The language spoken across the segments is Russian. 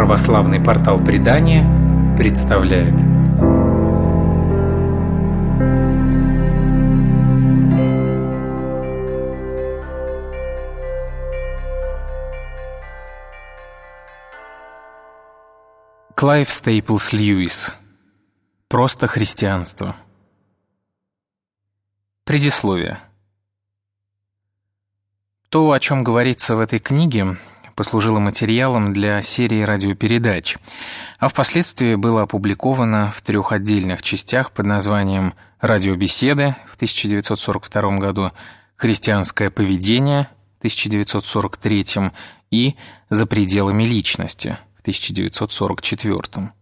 Православный портал предания представляет. Клайв Стейплс Льюис. Просто христианство. Предисловие. То, о чем говорится в этой книге, послужило материалом для серии радиопередач, а впоследствии было опубликовано в трех отдельных частях под названием «Радиобеседы» в 1942 году, «Христианское поведение» в 1943 и «За пределами личности» в 1944.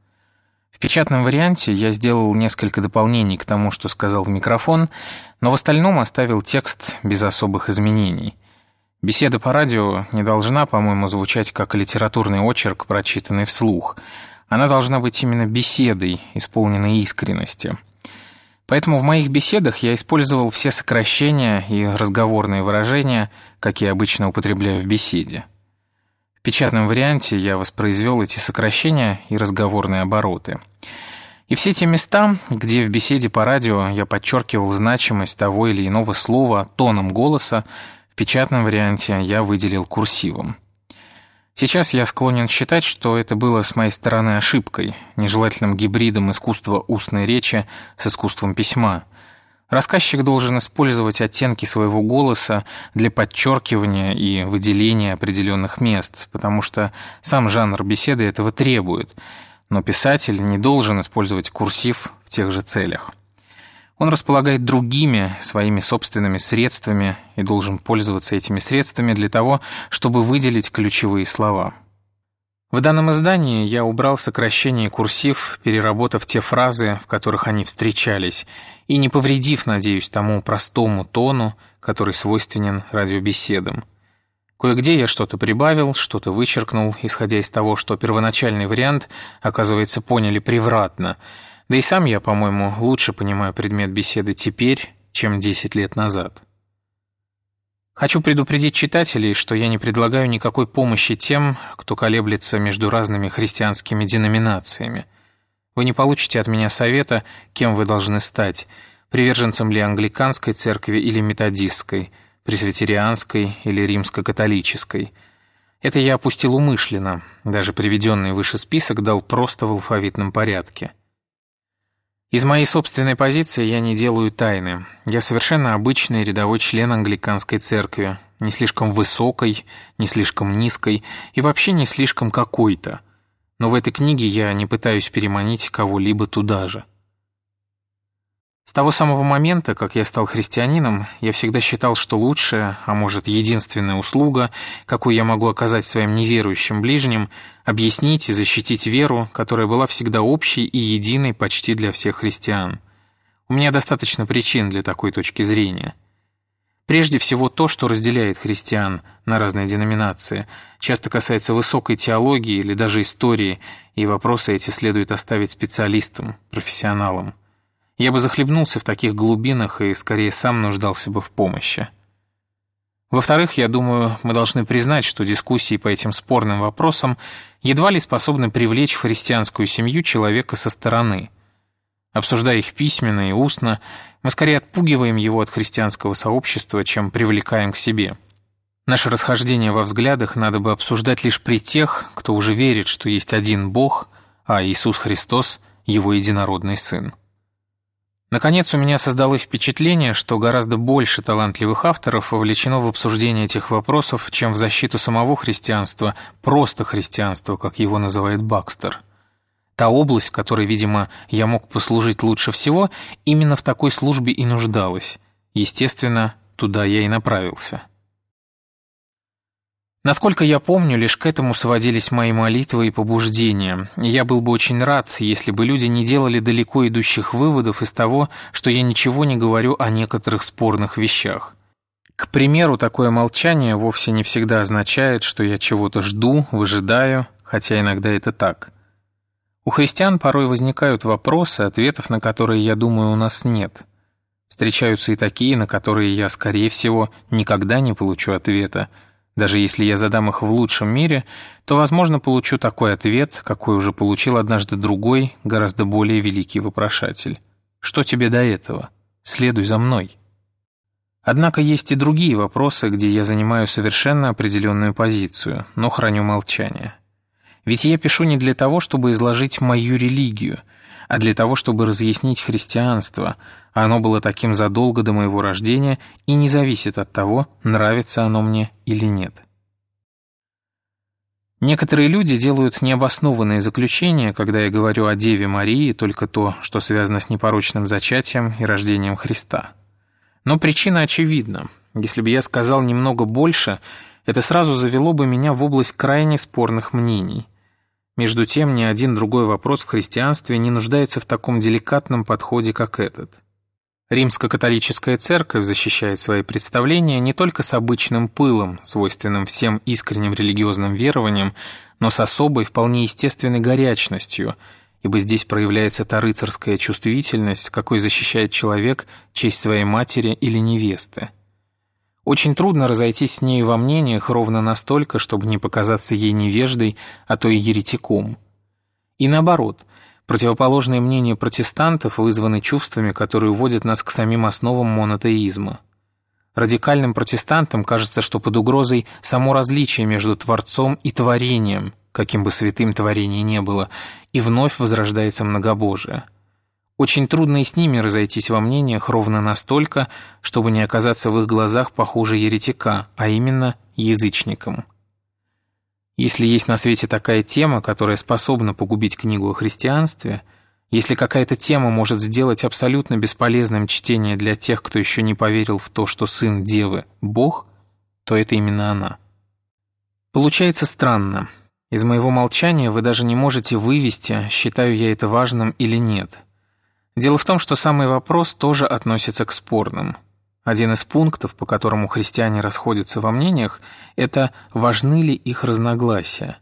В печатном варианте я сделал несколько дополнений к тому, что сказал в микрофон, но в остальном оставил текст без особых изменений. Беседа по радио не должна, по-моему, звучать как литературный очерк, прочитанный вслух. Она должна быть именно беседой, исполненной искренности. Поэтому в моих беседах я использовал все сокращения и разговорные выражения, какие обычно употребляю в беседе. В печатном варианте я воспроизвел эти сокращения и разговорные обороты. И все те места, где в беседе по радио я подчеркивал значимость того или иного слова тоном голоса, печатном варианте я выделил курсивом. Сейчас я склонен считать, что это было с моей стороны ошибкой, нежелательным гибридом искусства устной речи с искусством письма – Рассказчик должен использовать оттенки своего голоса для подчеркивания и выделения определенных мест, потому что сам жанр беседы этого требует, но писатель не должен использовать курсив в тех же целях. Он располагает другими своими собственными средствами и должен пользоваться этими средствами для того, чтобы выделить ключевые слова – в данном издании я убрал сокращение курсив, переработав те фразы, в которых они встречались, и не повредив, надеюсь, тому простому тону, который свойственен радиобеседам. Кое-где я что-то прибавил, что-то вычеркнул, исходя из того, что первоначальный вариант, оказывается, поняли превратно. Да и сам я, по-моему, лучше понимаю предмет беседы теперь, чем 10 лет назад. Хочу предупредить читателей, что я не предлагаю никакой помощи тем, кто колеблется между разными христианскими деноминациями. Вы не получите от меня совета, кем вы должны стать, приверженцем ли англиканской церкви или методистской, пресвитерианской или римско-католической. Это я опустил умышленно, даже приведенный выше список дал просто в алфавитном порядке. Из моей собственной позиции я не делаю тайны. Я совершенно обычный рядовой член англиканской церкви, не слишком высокой, не слишком низкой и вообще не слишком какой-то. Но в этой книге я не пытаюсь переманить кого-либо туда же. С того самого момента, как я стал христианином, я всегда считал, что лучшая, а может единственная услуга, какую я могу оказать своим неверующим ближним, объяснить и защитить веру, которая была всегда общей и единой почти для всех христиан. У меня достаточно причин для такой точки зрения. Прежде всего то, что разделяет христиан на разные деноминации, часто касается высокой теологии или даже истории, и вопросы эти следует оставить специалистам, профессионалам. Я бы захлебнулся в таких глубинах и скорее сам нуждался бы в помощи. Во-вторых, я думаю, мы должны признать, что дискуссии по этим спорным вопросам едва ли способны привлечь в христианскую семью человека со стороны. Обсуждая их письменно и устно, мы скорее отпугиваем его от христианского сообщества, чем привлекаем к себе. Наше расхождение во взглядах надо бы обсуждать лишь при тех, кто уже верит, что есть один Бог, а Иисус Христос – его единородный Сын. Наконец, у меня создалось впечатление, что гораздо больше талантливых авторов вовлечено в обсуждение этих вопросов, чем в защиту самого христианства, просто христианства, как его называет Бакстер. Та область, в которой, видимо, я мог послужить лучше всего, именно в такой службе и нуждалась. Естественно, туда я и направился. Насколько я помню, лишь к этому сводились мои молитвы и побуждения. Я был бы очень рад, если бы люди не делали далеко идущих выводов из того, что я ничего не говорю о некоторых спорных вещах. К примеру, такое молчание вовсе не всегда означает, что я чего-то жду, выжидаю, хотя иногда это так. У христиан порой возникают вопросы, ответов на которые, я думаю, у нас нет. Встречаются и такие, на которые я, скорее всего, никогда не получу ответа, Даже если я задам их в лучшем мире, то, возможно, получу такой ответ, какой уже получил однажды другой, гораздо более великий вопрошатель. Что тебе до этого? Следуй за мной. Однако есть и другие вопросы, где я занимаю совершенно определенную позицию, но храню молчание. Ведь я пишу не для того, чтобы изложить мою религию, а для того, чтобы разъяснить христианство, оно было таким задолго до моего рождения и не зависит от того, нравится оно мне или нет. Некоторые люди делают необоснованные заключения, когда я говорю о Деве Марии, только то, что связано с непорочным зачатием и рождением Христа. Но причина очевидна. Если бы я сказал немного больше, это сразу завело бы меня в область крайне спорных мнений – между тем, ни один другой вопрос в христианстве не нуждается в таком деликатном подходе, как этот. Римско-католическая церковь защищает свои представления не только с обычным пылом, свойственным всем искренним религиозным верованиям, но с особой, вполне естественной горячностью, ибо здесь проявляется та рыцарская чувствительность, какой защищает человек честь своей матери или невесты. Очень трудно разойтись с ней во мнениях ровно настолько, чтобы не показаться ей невеждой, а то и еретиком. И наоборот, противоположные мнения протестантов вызваны чувствами, которые уводят нас к самим основам монотеизма. Радикальным протестантам кажется, что под угрозой само различие между Творцом и Творением, каким бы святым творение не было, и вновь возрождается многобожие – очень трудно и с ними разойтись во мнениях ровно настолько, чтобы не оказаться в их глазах похуже еретика, а именно язычником. Если есть на свете такая тема, которая способна погубить книгу о христианстве, если какая-то тема может сделать абсолютно бесполезным чтение для тех, кто еще не поверил в то, что сын Девы – Бог, то это именно она. Получается странно. Из моего молчания вы даже не можете вывести, считаю я это важным или нет – Дело в том, что самый вопрос тоже относится к спорным. Один из пунктов, по которому христиане расходятся во мнениях, это важны ли их разногласия.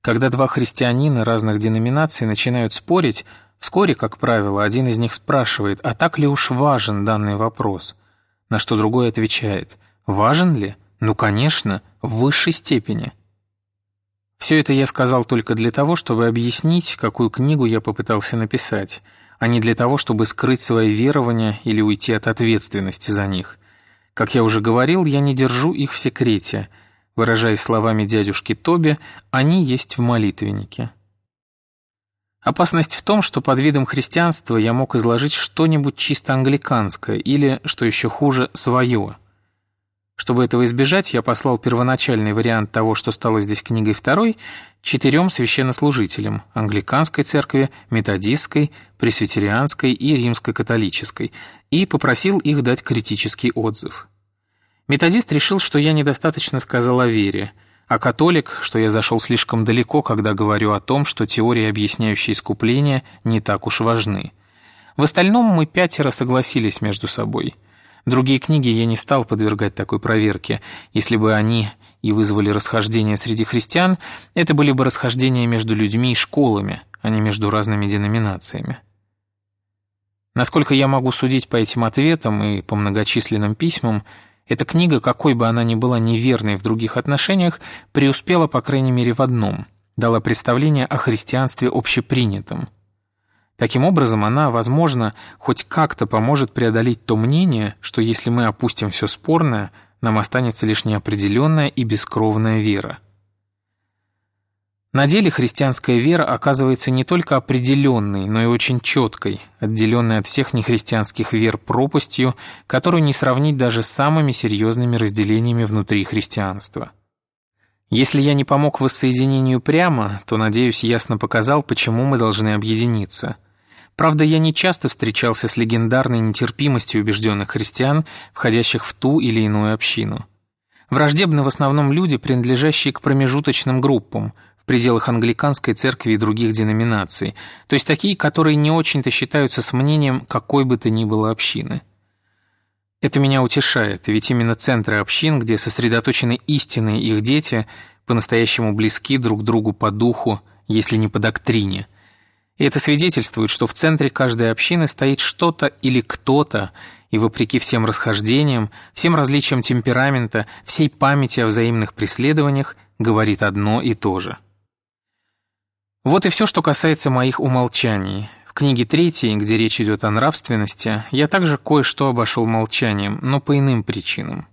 Когда два христианина разных деноминаций начинают спорить, вскоре, как правило, один из них спрашивает, а так ли уж важен данный вопрос, на что другой отвечает, важен ли? Ну, конечно, в высшей степени. Все это я сказал только для того, чтобы объяснить, какую книгу я попытался написать – а не для того, чтобы скрыть свои верования или уйти от ответственности за них. Как я уже говорил, я не держу их в секрете. Выражаясь словами дядюшки Тоби, они есть в молитвеннике. Опасность в том, что под видом христианства я мог изложить что-нибудь чисто англиканское или, что еще хуже, свое – чтобы этого избежать, я послал первоначальный вариант того, что стало здесь книгой второй, четырем священнослужителям – англиканской церкви, методистской, пресвитерианской и римско-католической, и попросил их дать критический отзыв. Методист решил, что я недостаточно сказал о вере, а католик, что я зашел слишком далеко, когда говорю о том, что теории, объясняющие искупление, не так уж важны. В остальном мы пятеро согласились между собой – Другие книги я не стал подвергать такой проверке. Если бы они и вызвали расхождения среди христиан, это были бы расхождения между людьми и школами, а не между разными деноминациями. Насколько я могу судить по этим ответам и по многочисленным письмам, эта книга, какой бы она ни была неверной в других отношениях, преуспела по крайней мере в одном – дала представление о христианстве общепринятом – Таким образом, она, возможно, хоть как-то поможет преодолеть то мнение, что если мы опустим все спорное, нам останется лишь неопределенная и бескровная вера. На деле христианская вера оказывается не только определенной, но и очень четкой, отделенной от всех нехристианских вер пропастью, которую не сравнить даже с самыми серьезными разделениями внутри христианства. Если я не помог воссоединению прямо, то, надеюсь, ясно показал, почему мы должны объединиться – Правда, я не часто встречался с легендарной нетерпимостью убежденных христиан, входящих в ту или иную общину. Враждебны в основном люди, принадлежащие к промежуточным группам, в пределах англиканской церкви и других деноминаций, то есть такие, которые не очень-то считаются с мнением какой бы то ни было общины. Это меня утешает, ведь именно центры общин, где сосредоточены истинные их дети, по-настоящему близки друг другу по духу, если не по доктрине – И это свидетельствует, что в центре каждой общины стоит что-то или кто-то, и вопреки всем расхождениям, всем различиям темперамента, всей памяти о взаимных преследованиях, говорит одно и то же. Вот и все, что касается моих умолчаний. В книге третьей, где речь идет о нравственности, я также кое-что обошел молчанием, но по иным причинам.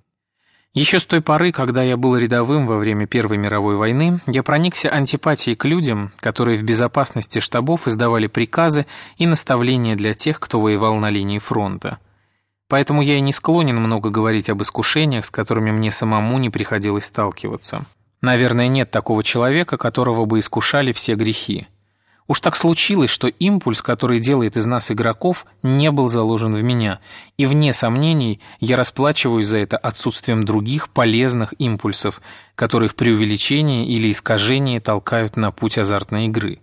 Еще с той поры, когда я был рядовым во время Первой мировой войны, я проникся антипатией к людям, которые в безопасности штабов издавали приказы и наставления для тех, кто воевал на линии фронта. Поэтому я и не склонен много говорить об искушениях, с которыми мне самому не приходилось сталкиваться. Наверное, нет такого человека, которого бы искушали все грехи. Уж так случилось, что импульс, который делает из нас игроков, не был заложен в меня, и вне сомнений я расплачиваюсь за это отсутствием других полезных импульсов, которые в преувеличении или искажении толкают на путь азартной игры.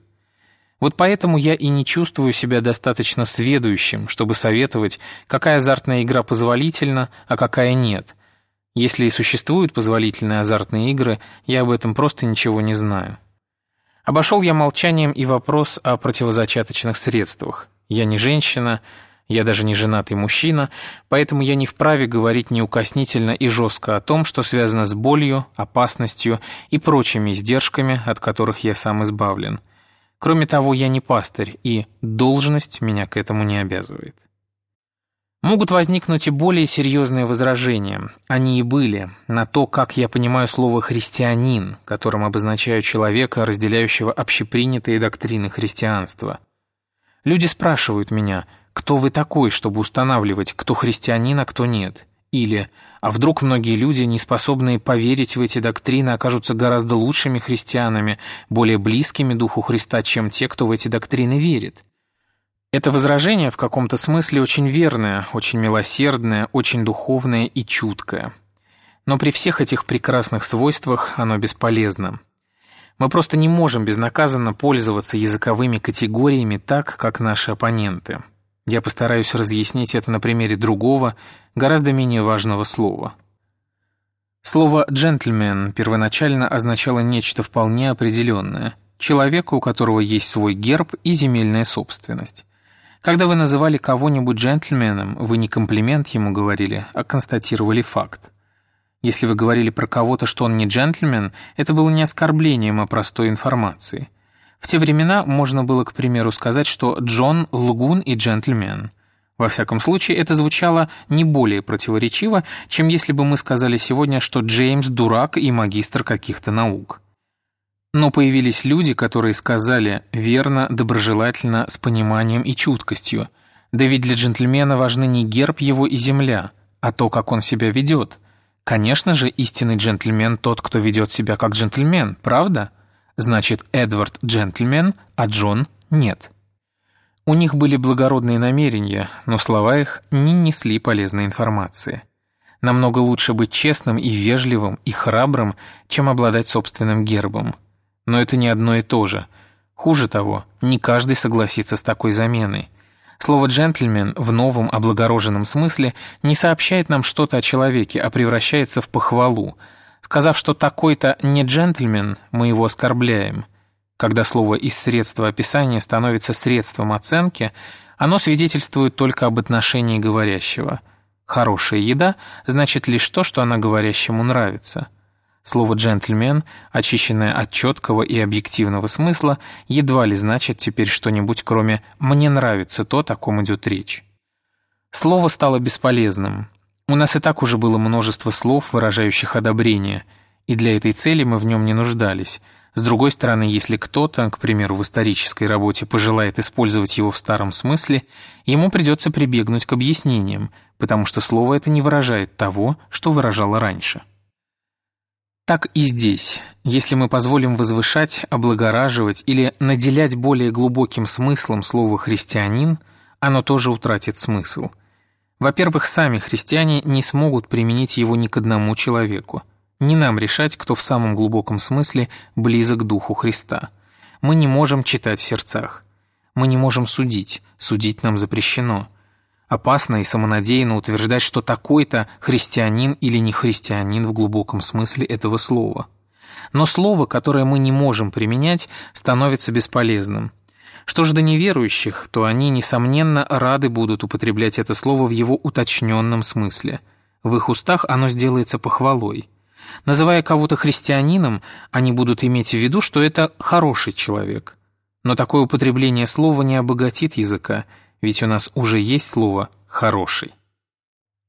Вот поэтому я и не чувствую себя достаточно сведущим, чтобы советовать, какая азартная игра позволительна, а какая нет. Если и существуют позволительные азартные игры, я об этом просто ничего не знаю. Обошел я молчанием и вопрос о противозачаточных средствах. Я не женщина, я даже не женатый мужчина, поэтому я не вправе говорить неукоснительно и жестко о том, что связано с болью, опасностью и прочими издержками, от которых я сам избавлен – Кроме того, я не пастырь, и должность меня к этому не обязывает. Могут возникнуть и более серьезные возражения, они и были, на то, как я понимаю слово «христианин», которым обозначаю человека, разделяющего общепринятые доктрины христианства. Люди спрашивают меня, кто вы такой, чтобы устанавливать, кто христианин, а кто нет. Или «А вдруг многие люди, не способные поверить в эти доктрины, окажутся гораздо лучшими христианами, более близкими Духу Христа, чем те, кто в эти доктрины верит?» Это возражение в каком-то смысле очень верное, очень милосердное, очень духовное и чуткое. Но при всех этих прекрасных свойствах оно бесполезно. Мы просто не можем безнаказанно пользоваться языковыми категориями так, как наши оппоненты. Я постараюсь разъяснить это на примере другого, гораздо менее важного слова. Слово «джентльмен» первоначально означало нечто вполне определенное – человека, у которого есть свой герб и земельная собственность. Когда вы называли кого-нибудь джентльменом, вы не комплимент ему говорили, а констатировали факт. Если вы говорили про кого-то, что он не джентльмен, это было не оскорблением, а простой информацией. В те времена можно было, к примеру, сказать, что Джон – лгун и джентльмен. Во всяком случае, это звучало не более противоречиво, чем если бы мы сказали сегодня, что Джеймс – дурак и магистр каких-то наук. Но появились люди, которые сказали верно, доброжелательно, с пониманием и чуткостью. Да ведь для джентльмена важны не герб его и земля, а то, как он себя ведет. Конечно же, истинный джентльмен тот, кто ведет себя как джентльмен, правда? Значит, Эдвард – джентльмен, а Джон – нет. У них были благородные намерения, но слова их не несли полезной информации. Намного лучше быть честным и вежливым и храбрым, чем обладать собственным гербом. Но это не одно и то же. Хуже того, не каждый согласится с такой заменой. Слово «джентльмен» в новом облагороженном смысле не сообщает нам что-то о человеке, а превращается в похвалу – Сказав, что такой-то не джентльмен, мы его оскорбляем. Когда слово из средства описания становится средством оценки, оно свидетельствует только об отношении говорящего. Хорошая еда значит лишь то, что она говорящему нравится. Слово «джентльмен», очищенное от четкого и объективного смысла, едва ли значит теперь что-нибудь, кроме «мне нравится то, о ком идет речь». Слово стало бесполезным, у нас и так уже было множество слов, выражающих одобрение, и для этой цели мы в нем не нуждались. С другой стороны, если кто-то, к примеру, в исторической работе пожелает использовать его в старом смысле, ему придется прибегнуть к объяснениям, потому что слово это не выражает того, что выражало раньше. Так и здесь. Если мы позволим возвышать, облагораживать или наделять более глубоким смыслом слово «христианин», оно тоже утратит смысл – во-первых, сами христиане не смогут применить его ни к одному человеку. Не нам решать, кто в самом глубоком смысле близок к Духу Христа. Мы не можем читать в сердцах. Мы не можем судить, судить нам запрещено. Опасно и самонадеянно утверждать, что такой-то христианин или не христианин в глубоком смысле этого слова. Но слово, которое мы не можем применять, становится бесполезным – Что же до неверующих, то они, несомненно, рады будут употреблять это слово в его уточненном смысле. В их устах оно сделается похвалой. Называя кого-то христианином, они будут иметь в виду, что это хороший человек. Но такое употребление слова не обогатит языка, ведь у нас уже есть слово «хороший».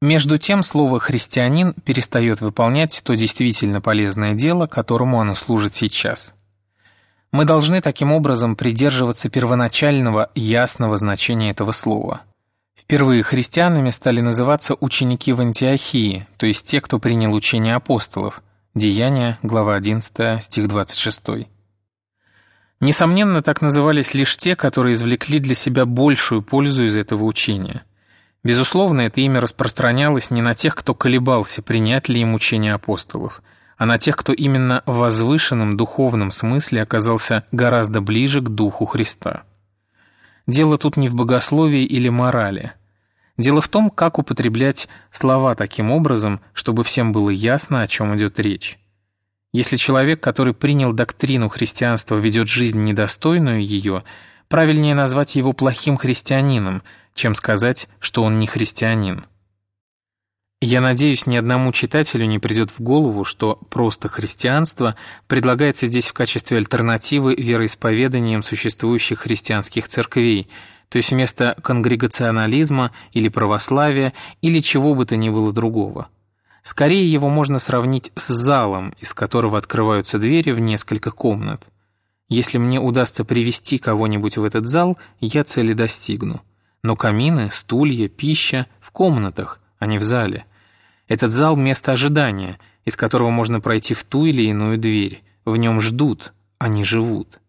Между тем слово «христианин» перестает выполнять то действительно полезное дело, которому оно служит сейчас. Мы должны таким образом придерживаться первоначального ясного значения этого слова. Впервые христианами стали называться ученики в Антиохии, то есть те, кто принял учение апостолов. Деяния, глава 11, стих 26. Несомненно, так назывались лишь те, которые извлекли для себя большую пользу из этого учения. Безусловно, это имя распространялось не на тех, кто колебался, принять ли им учение апостолов, а на тех, кто именно в возвышенном духовном смысле оказался гораздо ближе к Духу Христа. Дело тут не в богословии или морали. Дело в том, как употреблять слова таким образом, чтобы всем было ясно, о чем идет речь. Если человек, который принял доктрину христианства, ведет жизнь недостойную ее, правильнее назвать его плохим христианином, чем сказать, что он не христианин. Я надеюсь, ни одному читателю не придет в голову, что просто христианство предлагается здесь в качестве альтернативы вероисповеданиям существующих христианских церквей, то есть вместо конгрегационализма или православия или чего бы то ни было другого. Скорее его можно сравнить с залом, из которого открываются двери в несколько комнат. Если мне удастся привести кого-нибудь в этот зал, я цели достигну. Но камины, стулья, пища в комнатах, а не в зале. Этот зал — место ожидания, из которого можно пройти в ту или иную дверь. В нем ждут, а не живут.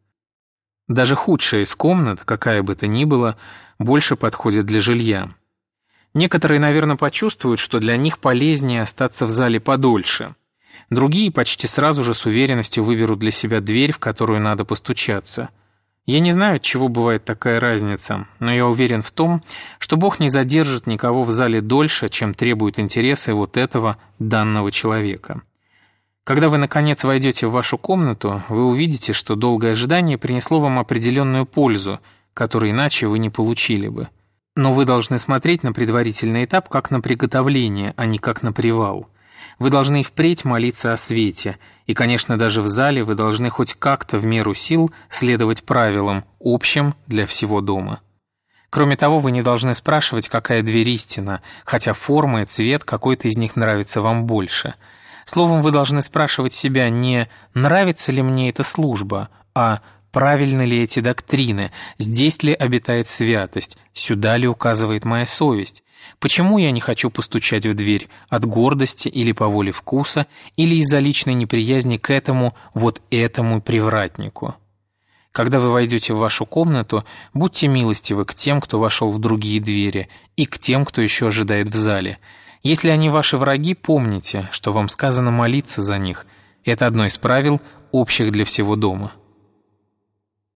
Даже худшая из комнат, какая бы то ни была, больше подходит для жилья. Некоторые, наверное, почувствуют, что для них полезнее остаться в зале подольше. Другие почти сразу же с уверенностью выберут для себя дверь, в которую надо постучаться. Я не знаю, от чего бывает такая разница, но я уверен в том, что Бог не задержит никого в зале дольше, чем требуют интересы вот этого данного человека. Когда вы, наконец, войдете в вашу комнату, вы увидите, что долгое ожидание принесло вам определенную пользу, которую иначе вы не получили бы. Но вы должны смотреть на предварительный этап как на приготовление, а не как на привал. Вы должны впредь молиться о свете, и, конечно, даже в зале вы должны хоть как-то в меру сил следовать правилам, общим для всего дома. Кроме того, вы не должны спрашивать, какая дверь истина, хотя форма и цвет какой-то из них нравится вам больше. Словом, вы должны спрашивать себя не «нравится ли мне эта служба», а правильны ли эти доктрины, здесь ли обитает святость, сюда ли указывает моя совесть. Почему я не хочу постучать в дверь? От гордости или по воле вкуса, или из-за личной неприязни к этому, вот этому привратнику? Когда вы войдете в вашу комнату, будьте милостивы к тем, кто вошел в другие двери, и к тем, кто еще ожидает в зале. Если они ваши враги, помните, что вам сказано молиться за них. Это одно из правил, общих для всего дома.